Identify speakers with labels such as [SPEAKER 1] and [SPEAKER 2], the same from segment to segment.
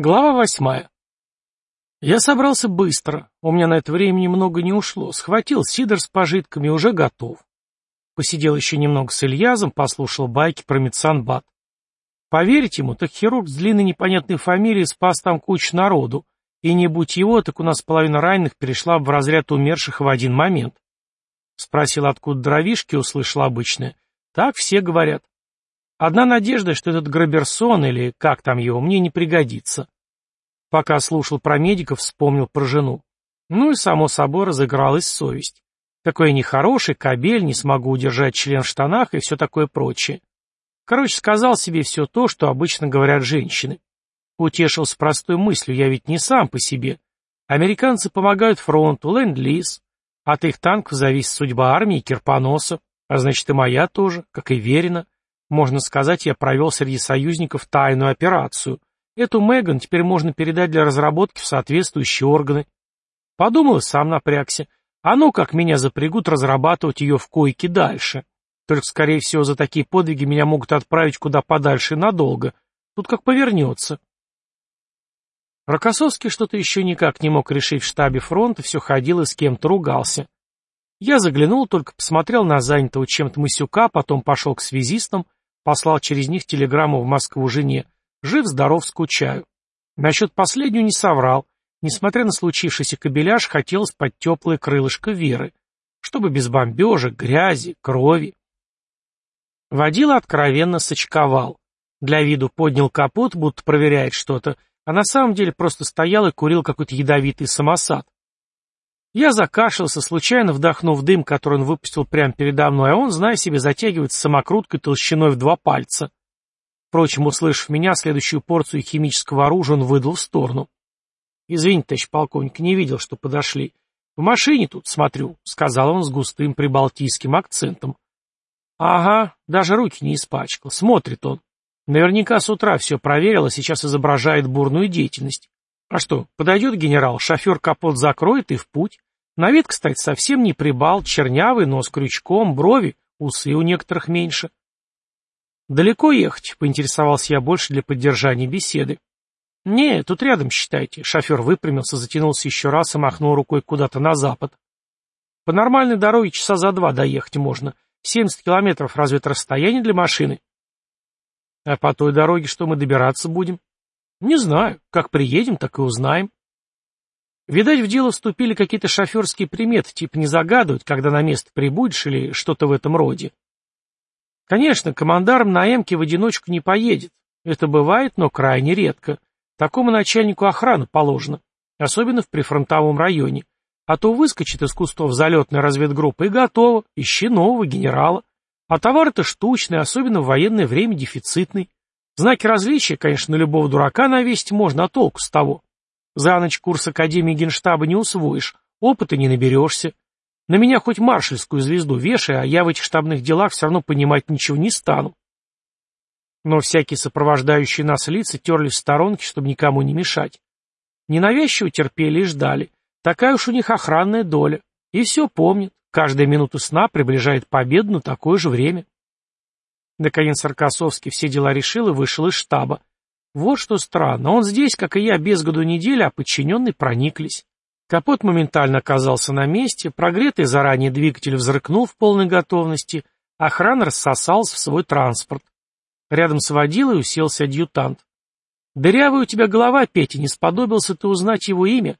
[SPEAKER 1] Глава восьмая. Я собрался быстро, у меня на это время немного не ушло, схватил сидор с пожитками, уже готов. Посидел еще немного с Ильязом, послушал байки про медсанбат. Поверить ему, так хирург с длинной непонятной фамилией спас там кучу народу, и не будь его, так у нас половина раненых перешла в разряд умерших в один момент. Спросил, откуда дровишки, услышал обычное. Так все говорят. Одна надежда, что этот Граберсон, или как там его, мне не пригодится. Пока слушал про медиков, вспомнил про жену. Ну и, само собой, разыгралась совесть. Какой я нехороший, кобель, не смогу удержать член в штанах и все такое прочее. Короче, сказал себе все то, что обычно говорят женщины. Утешился простой мыслью, я ведь не сам по себе. Американцы помогают фронту, ленд-лиз. От их танков зависит судьба армии Кирпоноса, а значит и моя тоже, как и Верина. Можно сказать, я провел среди союзников тайную операцию. Эту Меган теперь можно передать для разработки в соответствующие органы. Подумал и сам напрягся. А ну, как меня запрягут разрабатывать ее в койке дальше. Только, скорее всего, за такие подвиги меня могут отправить куда подальше надолго. Тут как повернется. Рокоссовский что-то еще никак не мог решить в штабе фронта, все ходил и с кем-то ругался. Я заглянул, только посмотрел на занятого чем-то Масюка, потом пошел к связистам, Послал через них телеграмму в Москву жене. Жив-здоров, скучаю. Насчет последнего не соврал. Несмотря на случившийся кабеляж, хотелось под теплое крылышко Веры. Чтобы без бомбежек, грязи, крови. Водила откровенно сочковал. Для виду поднял капот, будто проверяет что-то, а на самом деле просто стоял и курил какой-то ядовитый самосад. Я закашлялся, случайно вдохнув дым, который он выпустил прямо передо мной, а он, зная себе, затягивается самокруткой толщиной в два пальца. Впрочем, услышав меня, следующую порцию химического оружия он выдал в сторону. «Извините, товарищ полковник, не видел, что подошли. В машине тут, смотрю», — сказал он с густым прибалтийским акцентом. «Ага, даже руки не испачкал. Смотрит он. Наверняка с утра все проверил, а сейчас изображает бурную деятельность. А что, подойдет генерал, шофер капот закроет и в путь. На вид, кстати, совсем не прибал, чернявый, нос крючком, брови, усы у некоторых меньше. «Далеко ехать?» — поинтересовался я больше для поддержания беседы. «Не, тут рядом, считайте». Шофер выпрямился, затянулся еще раз и махнул рукой куда-то на запад. «По нормальной дороге часа за два доехать можно. Семьдесят километров разве это расстояние для машины?» «А по той дороге что мы добираться будем?» Не знаю. Как приедем, так и узнаем. Видать, в дело вступили какие-то шоферские приметы, типа не загадывать, когда на место прибудешь или что-то в этом роде. Конечно, командарм на Эмке в одиночку не поедет. Это бывает, но крайне редко. Такому начальнику охраны положено, особенно в прифронтовом районе. А то выскочит из кустов залетная разведгруппа и готово, ищи нового генерала. А товар-то штучный, особенно в военное время дефицитный. Знаки различия, конечно, на любого дурака навесить можно, а толку с того. За ночь курс Академии Генштаба не усвоишь, опыта не наберешься. На меня хоть маршальскую звезду вешай, а я в этих штабных делах все равно понимать ничего не стану. Но всякие сопровождающие нас лица терлись в сторонке, чтобы никому не мешать. Ненавязчиво терпели и ждали. Такая уж у них охранная доля. И все помнят. Каждая минута сна приближает победу на такое же время. Наконец Аркасовский все дела решил и вышел из штаба. Вот что странно, он здесь, как и я, без году недели, а подчиненные прониклись. Капот моментально оказался на месте, прогретый заранее двигатель взрыкнул в полной готовности, охрана рассосалась в свой транспорт. Рядом с водилой уселся адъютант. «Дырявая у тебя голова, Петя, не сподобился ты узнать его имя?»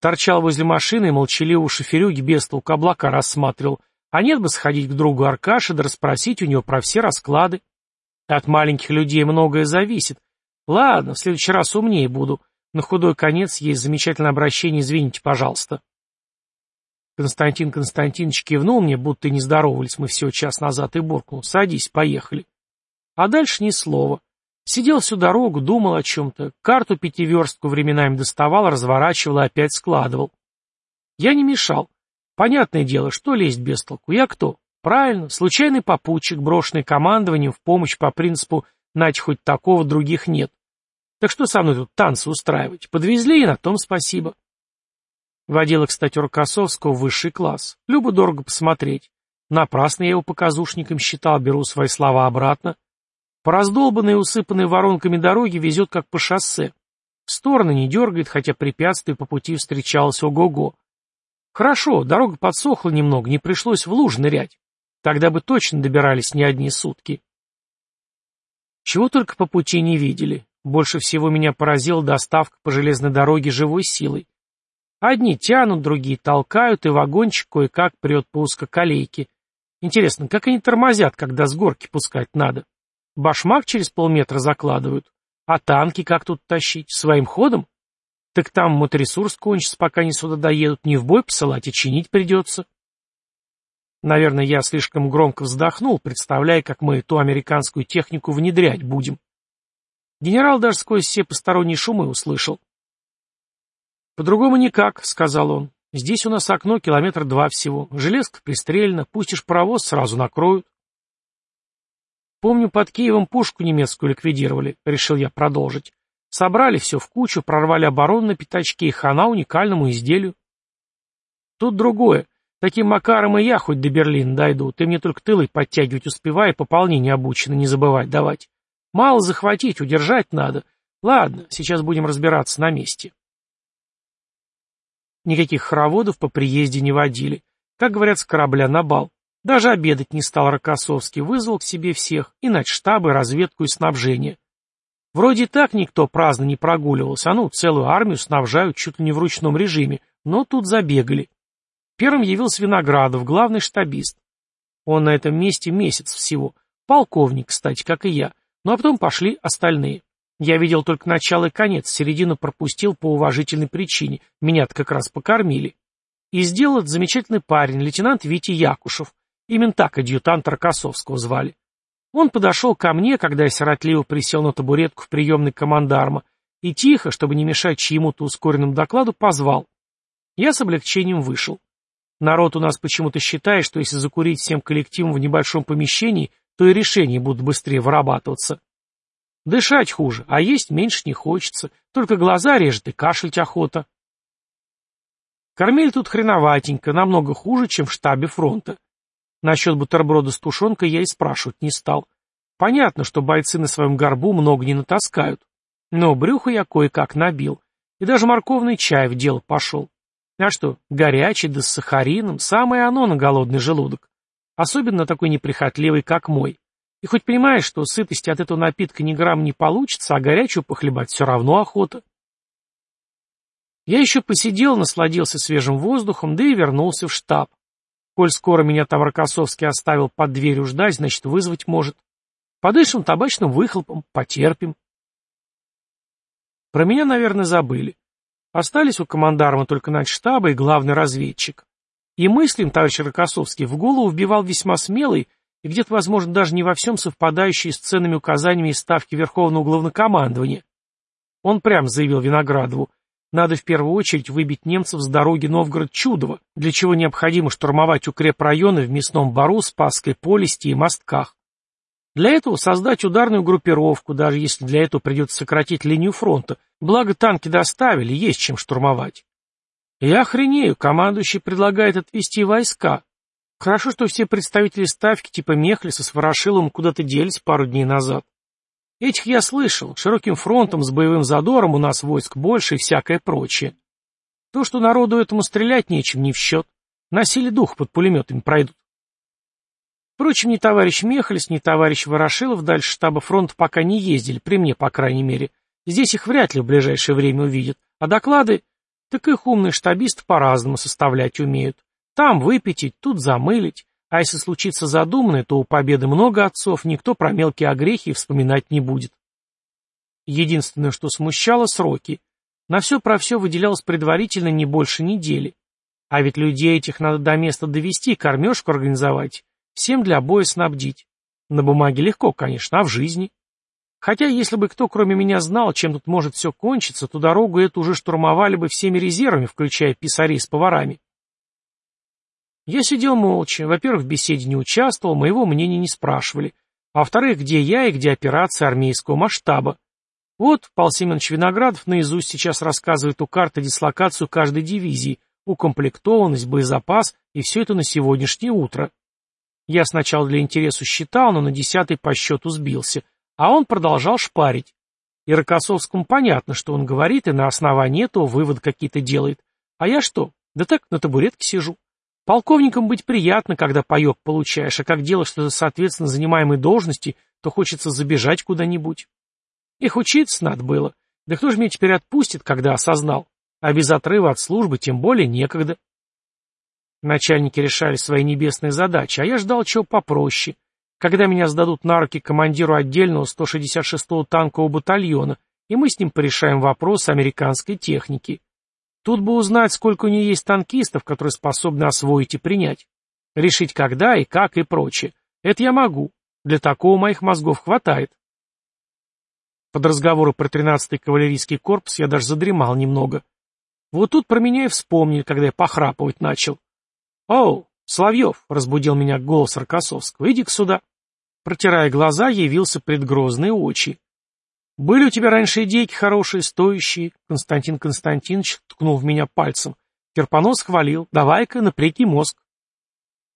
[SPEAKER 1] Торчал возле машины и молчаливого шоферюги без толку облака рассматривал, а нет бы сходить к другу Аркаше да расспросить у него про все расклады. От маленьких людей многое зависит. Ладно, в следующий раз умнее буду. На худой конец есть замечательное обращение, извините, пожалуйста. Константин Константинович кивнул мне, будто не здоровались мы всего час назад, и буркнул. Садись, поехали. А дальше ни слова. Сидел всю дорогу, думал о чем-то, карту пятиверстку временами доставал, разворачивал и опять складывал. Я не мешал. Понятное дело, что лезть без толку? Я кто? Правильно, случайный попутчик, брошенный командованием в помощь по принципу «нать хоть такого, других нет». Так что со мной тут танцы устраивать? Подвезли, и на том спасибо. Водила, кстати, Рокоссовского высший класс. Любо дорого посмотреть. Напрасно я его показушником считал, беру свои слова обратно. По раздолбанной и усыпанной воронками дороге везет как по шоссе. В стороны не дергает, хотя препятствий по пути встречалось ого-го. Хорошо, дорога подсохла немного, не пришлось в луж нырять. Тогда бы точно добирались не одни сутки. Чего только по пути не видели. Больше всего меня поразила доставка по железной дороге живой силой. Одни тянут, другие толкают, и вагончик кое-как прет по узкоколейке. Интересно, как они тормозят, когда с горки пускать надо? Башмак через полметра закладывают. А танки как тут тащить? Своим ходом? Так там моторесурс кончится, пока они сюда доедут. Не в бой посылать, а чинить придется. Наверное, я слишком громко вздохнул, представляя, как мы ту американскую технику внедрять будем. Генерал даже сквозь все посторонние шумы услышал. «По-другому никак», — сказал он. «Здесь у нас окно километр два всего. Железка пристрелена, пустишь паровоз, сразу накроют». «Помню, под Киевом пушку немецкую ликвидировали», — решил я продолжить. «Собрали все в кучу, прорвали оборону на пятачке и хана уникальному изделию». «Тут другое. Таким макаром и я хоть до Берлина дойду. Ты мне только тылы подтягивать успевай, пополнение обучено не забывать давать. Мало захватить, удержать надо. Ладно, сейчас будем разбираться на месте». Никаких хороводов по приезде не водили. Как говорят, с корабля на бал. Даже обедать не стал Рокоссовский, вызвал к себе всех, и штабы, разведку и снабжение. Вроде так никто праздно не прогуливался, а ну, целую армию снабжают чуть ли не в ручном режиме, но тут забегали. Первым явился Виноградов, главный штабист. Он на этом месте месяц всего. Полковник, кстати, как и я. Ну а потом пошли остальные. Я видел только начало и конец, середину пропустил по уважительной причине. Меня-то как раз покормили. И сделал это замечательный парень, лейтенант Витя Якушев. Именно так адъютанта Рокоссовского звали. Он подошел ко мне, когда я сиротливо присел на табуретку в приемной командарма, и тихо, чтобы не мешать чьему-то ускоренному докладу, позвал. Я с облегчением вышел. Народ у нас почему-то считает, что если закурить всем коллективом в небольшом помещении, то и решения будут быстрее вырабатываться. Дышать хуже, а есть меньше не хочется. Только глаза режет и кашлять охота. Кормили тут хреноватенько, намного хуже, чем в штабе фронта. Насчет бутерброда с тушенкой я и спрашивать не стал. Понятно, что бойцы на своем горбу много не натаскают. Но брюхо я кое-как набил. И даже морковный чай в дело пошел. А что, горячий, да с сахарином, самое оно на голодный желудок. Особенно такой неприхотливый, как мой. И хоть понимаешь, что сытости от этого напитка ни грамм не получится, а горячую похлебать все равно охота. Я еще посидел, насладился свежим воздухом, да и вернулся в штаб. Коль скоро меня там Рокоссовский оставил под дверью ждать, значит, вызвать может. Подышим табачным выхлопом, потерпим. Про меня, наверное, забыли. Остались у командарма только начштаба и главный разведчик. И мыслям товарищ Рокоссовский в голову вбивал весьма смелый, и где-то, возможно, даже не во всем совпадающие с ценными указаниями из ставки Верховного Главнокомандования. Он прям заявил Виноградову, надо в первую очередь выбить немцев с дороги Новгород-Чудово, для чего необходимо штурмовать укрепрайоны в Мясном Бару, Спасской Полисти и Мостках. Для этого создать ударную группировку, даже если для этого придется сократить линию фронта, благо танки доставили, есть чем штурмовать. Я охренею, командующий предлагает отвести войска, Хорошо, что все представители ставки типа Мехлиса с Ворошиловым куда-то делись пару дней назад. Этих я слышал, широким фронтом с боевым задором у нас войск больше и всякое прочее. То, что народу этому стрелять нечем, не в счет. Носили дух под пулеметами пройдут. Впрочем, ни товарищ Мехлис, ни товарищ Ворошилов дальше штаба фронта пока не ездили, при мне, по крайней мере. Здесь их вряд ли в ближайшее время увидят. А доклады, так их умные штабисты по-разному составлять умеют. Там выпятить, тут замылить. А если случится задуманное, то у победы много отцов, никто про мелкие огрехи вспоминать не будет. Единственное, что смущало, сроки. На все про все выделялось предварительно не больше недели. А ведь людей этих надо до места довести, кормежку организовать, всем для боя снабдить. На бумаге легко, конечно, а в жизни? Хотя, если бы кто, кроме меня, знал, чем тут может все кончиться, то дорогу эту уже штурмовали бы всеми резервами, включая писарей с поварами. Я сидел молча, во-первых, в беседе не участвовал, моего мнения не спрашивали, а во-вторых, где я и где операция армейского масштаба. Вот Павел Семенович Виноградов наизусть сейчас рассказывает у карты дислокацию каждой дивизии, укомплектованность, боезапас и все это на сегодняшнее утро. Я сначала для интереса считал, но на десятый по счету сбился, а он продолжал шпарить. И Рокоссовскому понятно, что он говорит, и на основании этого вывод какие-то делает. А я что? Да так, на табуретке сижу. Полковником быть приятно, когда паек получаешь, а как дело что-то соответственно занимаемой должности, то хочется забежать куда-нибудь. Их учиться надо было. Да кто же меня теперь отпустит, когда осознал? А без отрыва от службы тем более некогда. Начальники решали свои небесные задачи, а я ждал чего попроще. Когда меня сдадут на руки командиру отдельного 166-го танкового батальона, и мы с ним порешаем вопрос американской техники. Тут бы узнать, сколько у нее есть танкистов, которые способны освоить и принять. Решить когда и как и прочее. Это я могу. Для такого моих мозгов хватает. Под разговоры про 13-й кавалерийский корпус я даже задремал немного. Вот тут про меня и вспомнили, когда я похрапывать начал. «Оу, Соловьев!» — разбудил меня голос Рокоссовского. «Иди-ка сюда!» Протирая глаза, явился предгрозные очи. «Были у тебя раньше идейки хорошие, стоящие?» Константин Константинович ткнул в меня пальцем. Керпонос хвалил. «Давай-ка, напряги мозг».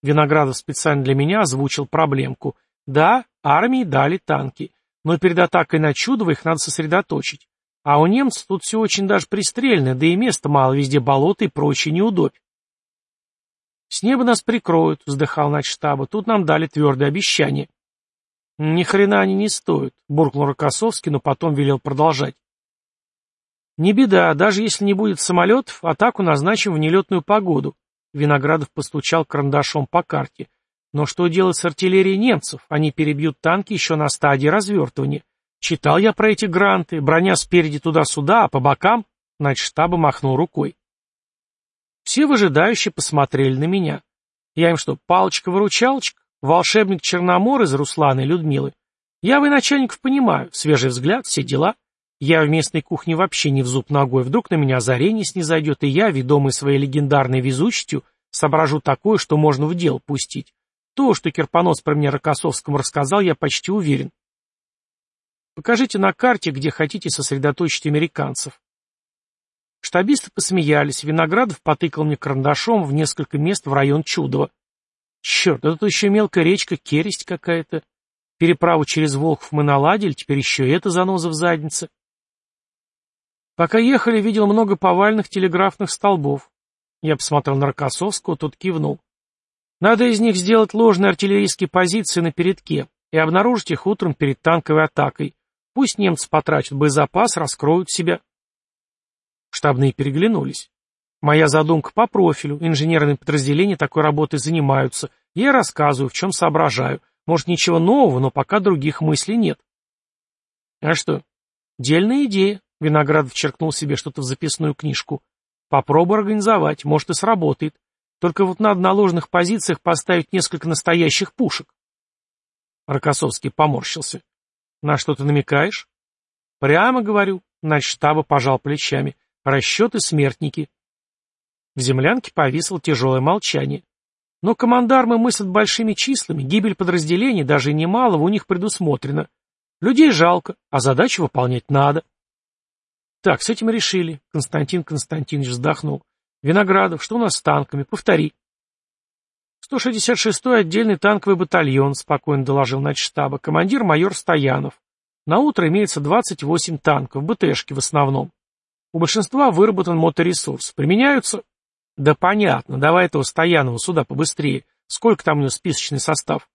[SPEAKER 1] Виноградов специально для меня озвучил проблемку. «Да, армии дали танки, но перед атакой на Чудово их надо сосредоточить. А у немцев тут все очень даже пристрельно, да и места мало, везде болото и прочее неудобь. «С неба нас прикроют», — вздыхал начштаба. «Тут нам дали твердое обещание». «Ни хрена они не стоят», — буркнул Рокоссовский, но потом велел продолжать. «Не беда, даже если не будет самолетов, атаку назначим в нелетную погоду», — Виноградов постучал карандашом по карте. «Но что делать с артиллерией немцев? Они перебьют танки еще на стадии развертывания. Читал я про эти гранты, броня спереди туда-сюда, а по бокам...» Значит, штаба махнул рукой. Все выжидающие посмотрели на меня. Я им что, палочка-выручалочка? Волшебник Черномор из Руслана и Людмилы. Я военачальников понимаю, свежий взгляд, все дела. Я в местной кухне вообще не в зуб ногой, вдруг на меня озарение снизойдет, и я, ведомый своей легендарной везучестью, соображу такое, что можно в дело пустить. То, что Кирпонос про меня Рокоссовскому рассказал, я почти уверен. Покажите на карте, где хотите сосредоточить американцев. Штабисты посмеялись, Виноградов потыкал мне карандашом в несколько мест в район Чудова. Черт, тут еще мелкая речка, кересть какая-то. Переправу через Волхов мы наладили, теперь еще и эта заноза в заднице. Пока ехали, видел много повальных телеграфных столбов. Я посмотрел на Рокоссовского, тот кивнул. Надо из них сделать ложные артиллерийские позиции на передке и обнаружить их утром перед танковой атакой. Пусть немцы потратят боезапас, раскроют себя. Штабные переглянулись. Моя задумка по профилю, инженерные подразделения такой работой занимаются. Я рассказываю, в чем соображаю. Может, ничего нового, но пока других мыслей нет. А что? Дельная идея. Виноградов черкнул себе что-то в записную книжку. Попробуй организовать, может и сработает. Только вот надо на ложных позициях поставить несколько настоящих пушек. Рокоссовский поморщился. На что ты намекаешь? Прямо говорю. Значит, штаба пожал плечами. Расчеты смертники. В землянке повисло тяжелое молчание. Но командармы мыслят большими числами, гибель подразделений, даже немалого, у них предусмотрена. Людей жалко, а задачу выполнять надо. Так, с этим решили. Константин Константинович вздохнул. Виноградов, что у нас с танками? Повтори. 166-й отдельный танковый батальон, спокойно доложил начштаба, командир майор Стоянов. На утро имеется 28 танков, БТшки в основном. У большинства выработан моторесурс. Применяются да понятно, давай этого Стоянова сюда побыстрее. Сколько там у него списочный состав?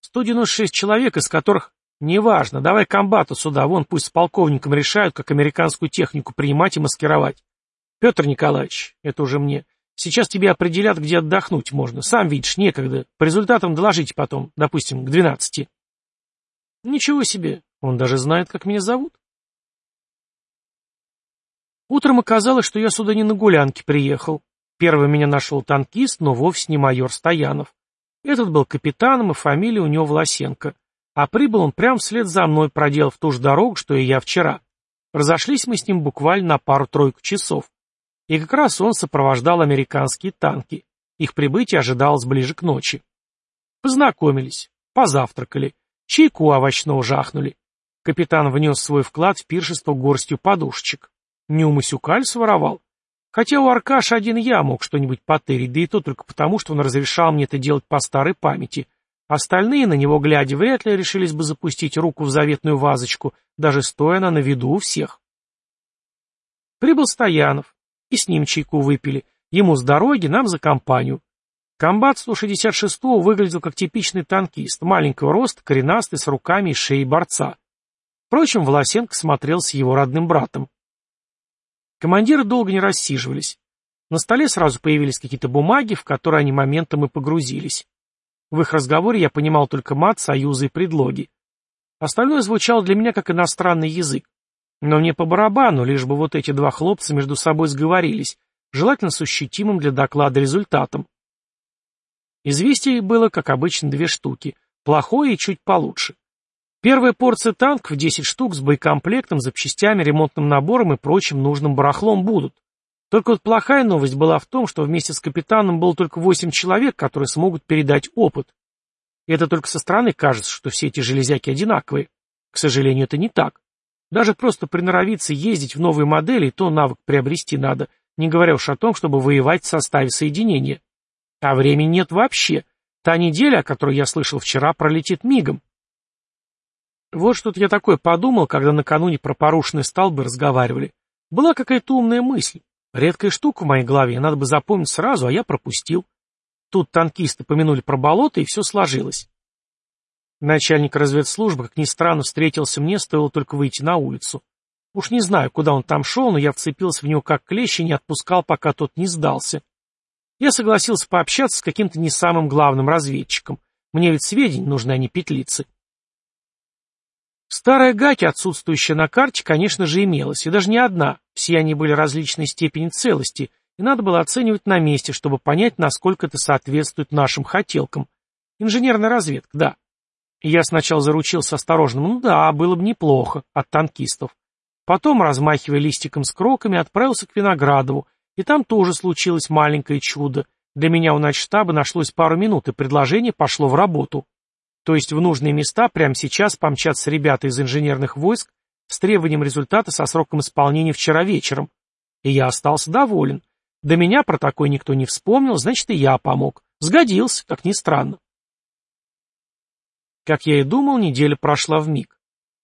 [SPEAKER 1] 196 человек, из которых... Неважно, давай комбату сюда, вон пусть с полковником решают, как американскую технику принимать и маскировать. Петр Николаевич, это уже мне, сейчас тебе определят, где отдохнуть можно. Сам видишь, некогда. По результатам доложите потом, допустим, к 12. Ничего себе, он даже знает, как меня зовут. Утром оказалось, что я сюда не на гулянке приехал. Первый меня нашел танкист, но вовсе не майор Стоянов. Этот был капитаном, и фамилия у него Власенко. А прибыл он прямо вслед за мной, проделав ту же дорогу, что и я вчера. Разошлись мы с ним буквально на пару-тройку часов. И как раз он сопровождал американские танки. Их прибытие ожидалось ближе к ночи. Познакомились, позавтракали, чайку овощного жахнули. Капитан внес свой вклад в пиршество горстью подушечек. Не у своровал, Хотя у Аркаша один я мог что-нибудь потырить, да и то только потому, что он разрешал мне это делать по старой памяти. Остальные, на него глядя, вряд ли решились бы запустить руку в заветную вазочку, даже стоя она на виду у всех. Прибыл Стоянов, и с ним чайку выпили. Ему с дороги, нам за компанию. Комбат 166-го выглядел как типичный танкист, маленького роста, коренастый, с руками и шеей борца. Впрочем, Волосенко смотрел с его родным братом. Командиры долго не рассиживались. На столе сразу появились какие-то бумаги, в которые они моментом и погрузились. В их разговоре я понимал только мат, союзы и предлоги. Остальное звучало для меня как иностранный язык. Но мне по барабану, лишь бы вот эти два хлопца между собой сговорились, желательно с ощутимым для доклада результатом. Известий было, как обычно, две штуки. Плохое и чуть получше. Первая порция танков, 10 штук, с боекомплектом, запчастями, ремонтным набором и прочим нужным барахлом будут. Только вот плохая новость была в том, что вместе с капитаном было только 8 человек, которые смогут передать опыт. И это только со стороны кажется, что все эти железяки одинаковые. К сожалению, это не так. Даже просто приноровиться ездить в новые модели, то навык приобрести надо, не говоря уж о том, чтобы воевать в составе соединения. А времени нет вообще. Та неделя, о которой я слышал вчера, пролетит мигом. Вот что-то я такое подумал, когда накануне про порушенные столбы разговаривали. Была какая-то умная мысль. Редкая штука в моей голове, надо бы запомнить сразу, а я пропустил. Тут танкисты помянули про болото, и все сложилось. Начальник разведслужбы, как ни странно, встретился мне, стоило только выйти на улицу. Уж не знаю, куда он там шел, но я вцепился в него как клещ и не отпускал, пока тот не сдался. Я согласился пообщаться с каким-то не самым главным разведчиком. Мне ведь сведения нужны, а не петлицы. Старая гаки, отсутствующая на карте, конечно же, имелась, и даже не одна. Все они были различной степени целости, и надо было оценивать на месте, чтобы понять, насколько это соответствует нашим хотелкам. Инженерная разведка, да. Я сначала заручился осторожным, ну да, было бы неплохо, от танкистов. Потом, размахивая листиком с кроками, отправился к Виноградову, и там тоже случилось маленькое чудо. Для меня у начштаба нашлось пару минут, и предложение пошло в работу. То есть в нужные места прямо сейчас помчатся ребята из инженерных войск с требованием результата со сроком исполнения вчера вечером. И я остался доволен. До меня про такой никто не вспомнил, значит и я помог. Сгодился, как ни странно. Как я и думал, неделя прошла в миг.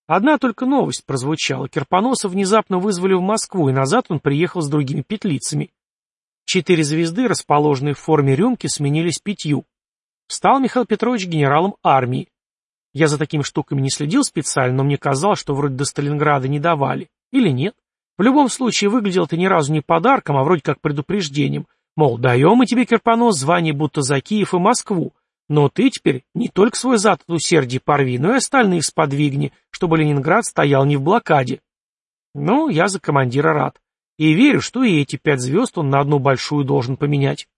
[SPEAKER 1] Одна только новость прозвучала. Кирпоноса внезапно вызвали в Москву, и назад он приехал с другими петлицами. Четыре звезды, расположенные в форме рюмки, сменились пятью. Стал Михаил Петрович генералом армии. Я за такими штуками не следил специально, но мне казалось, что вроде до Сталинграда не давали. Или нет? В любом случае, выглядело это ни разу не подарком, а вроде как предупреждением. Мол, даем мы тебе, Кирпонос, звание будто за Киев и Москву, но ты теперь не только свой зад от усердия порви, но и остальных сподвигни, чтобы Ленинград стоял не в блокаде. Ну, я за командира рад. И верю, что и эти пять звезд он на одну большую должен поменять.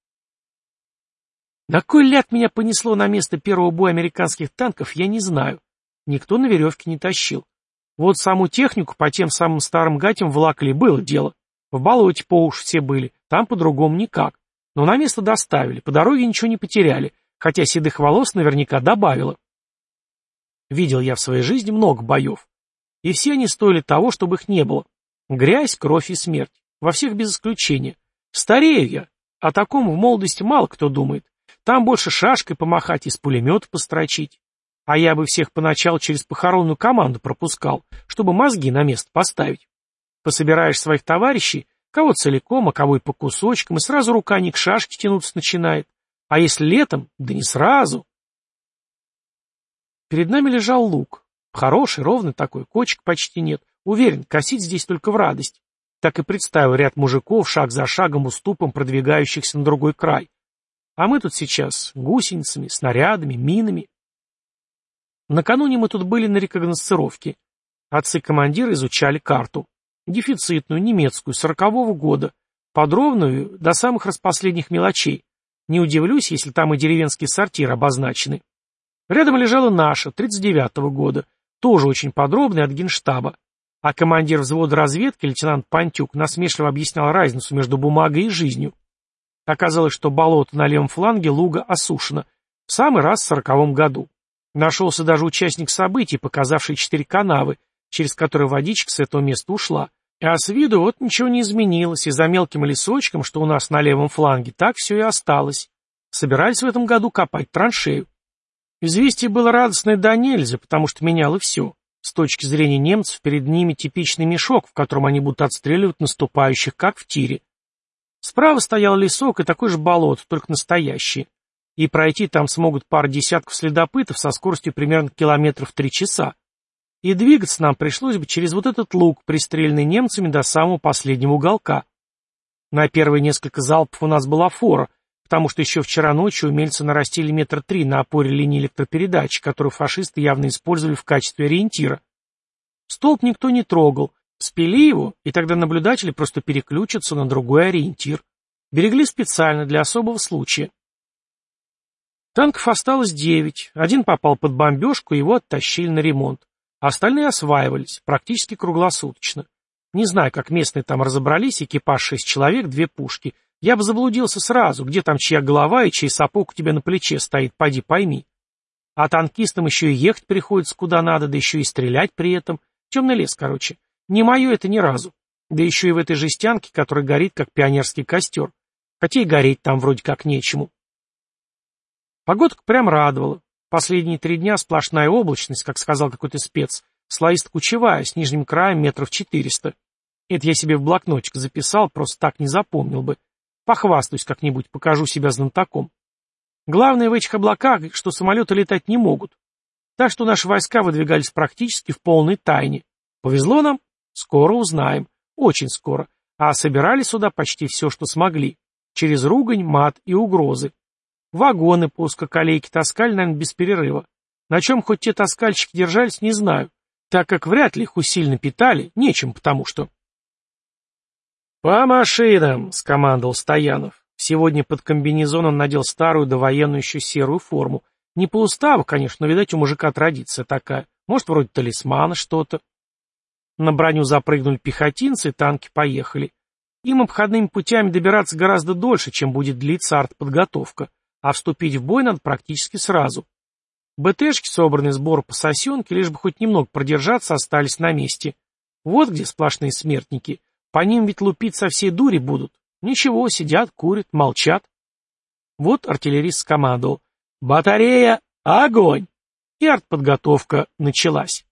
[SPEAKER 1] На кой ляд меня понесло на место первого боя американских танков, я не знаю. Никто на веревке не тащил. Вот саму технику по тем самым старым гатям влакли, было дело. В болоте по уж все были, там по-другому никак. Но на место доставили, по дороге ничего не потеряли, хотя седых волос наверняка добавило. Видел я в своей жизни много боев. И все они стоили того, чтобы их не было. Грязь, кровь и смерть. Во всех без исключения. Старею я. О таком в молодости мало кто думает. Там больше шашкой помахать и с пулемета построчить. А я бы всех поначалу через похоронную команду пропускал, чтобы мозги на место поставить. Пособираешь своих товарищей, кого целиком, а кого и по кусочкам, и сразу рука не к шашке тянуться начинает. А если летом, да не сразу. Перед нами лежал лук. Хороший, ровный такой, кочек почти нет. Уверен, косить здесь только в радость. Так и представил ряд мужиков, шаг за шагом уступом продвигающихся на другой край. А мы тут сейчас гусеницами, снарядами, минами. Накануне мы тут были на рекогносцировке. Отцы-командиры изучали карту. Дефицитную, немецкую, сорокового года. Подробную, до самых распоследних мелочей. Не удивлюсь, если там и деревенский сортир обозначены. Рядом лежала наша, 39-го года, тоже очень подробная от генштаба. А командир взвода разведки, лейтенант Пантюк, насмешливо объяснял разницу между бумагой и жизнью. Оказалось, что болото на левом фланге луга осушено. В самый раз в сороковом году. Нашелся даже участник событий, показавший четыре канавы, через которые водичка с этого места ушла. А с виду вот ничего не изменилось, и за мелким лесочком, что у нас на левом фланге, так все и осталось. Собирались в этом году копать траншею. Известие было радостное до нельзя, потому что меняло все. С точки зрения немцев, перед ними типичный мешок, в котором они будут отстреливать наступающих, как в тире. Справа стоял лесок и такой же болото, только настоящий. И пройти там смогут пара десятков следопытов со скоростью примерно километров в три часа. И двигаться нам пришлось бы через вот этот луг, пристреленный немцами до самого последнего уголка. На первые несколько залпов у нас была фора, потому что еще вчера ночью умельцы нарастили метр три на опоре линии электропередачи, которую фашисты явно использовали в качестве ориентира. Столб никто не трогал, спили его, и тогда наблюдатели просто переключатся на другой ориентир. Берегли специально для особого случая. Танков осталось девять, один попал под бомбежку, его оттащили на ремонт. Остальные осваивались, практически круглосуточно. Не знаю, как местные там разобрались, экипаж шесть человек, две пушки. Я бы заблудился сразу, где там чья голова и чей сапог у тебя на плече стоит, пойди пойми. А танкистам еще и ехать приходится куда надо, да еще и стрелять при этом. Темный лес, короче. Не мое это ни разу. Да еще и в этой жестянке, которая горит, как пионерский костер. Хотя и гореть там вроде как нечему. Погодка прям радовала. Последние три дня сплошная облачность, как сказал какой-то спец, слоисто-кучевая, с нижним краем метров четыреста. Это я себе в блокнотик записал, просто так не запомнил бы. Похвастаюсь как-нибудь, покажу себя знатоком. Главное в этих облаках, что самолеты летать не могут. Так что наши войска выдвигались практически в полной тайне. Повезло нам? Скоро узнаем. Очень скоро. А собирали сюда почти все, что смогли. Через ругань, мат и угрозы. Вагоны по узкоколейке таскали, наверное, без перерыва. На чем хоть те таскальщики держались, не знаю, так как вряд ли их усиленно питали, нечем потому что. «По машинам!» — скомандовал Стоянов. Сегодня под комбинезон он надел старую довоенную еще серую форму. Не по уставу, конечно, но, видать, у мужика традиция такая. Может, вроде талисмана что-то. На броню запрыгнули пехотинцы, танки поехали. Им обходными путями добираться гораздо дольше, чем будет длиться артподготовка а вступить в бой надо практически сразу. БТшки, собранные сбор по сосенке, лишь бы хоть немного продержаться, остались на месте. Вот где сплошные смертники. По ним ведь лупить со всей дури будут. Ничего, сидят, курят, молчат. Вот артиллерист скомандовал. «Батарея! Огонь!» И артподготовка началась.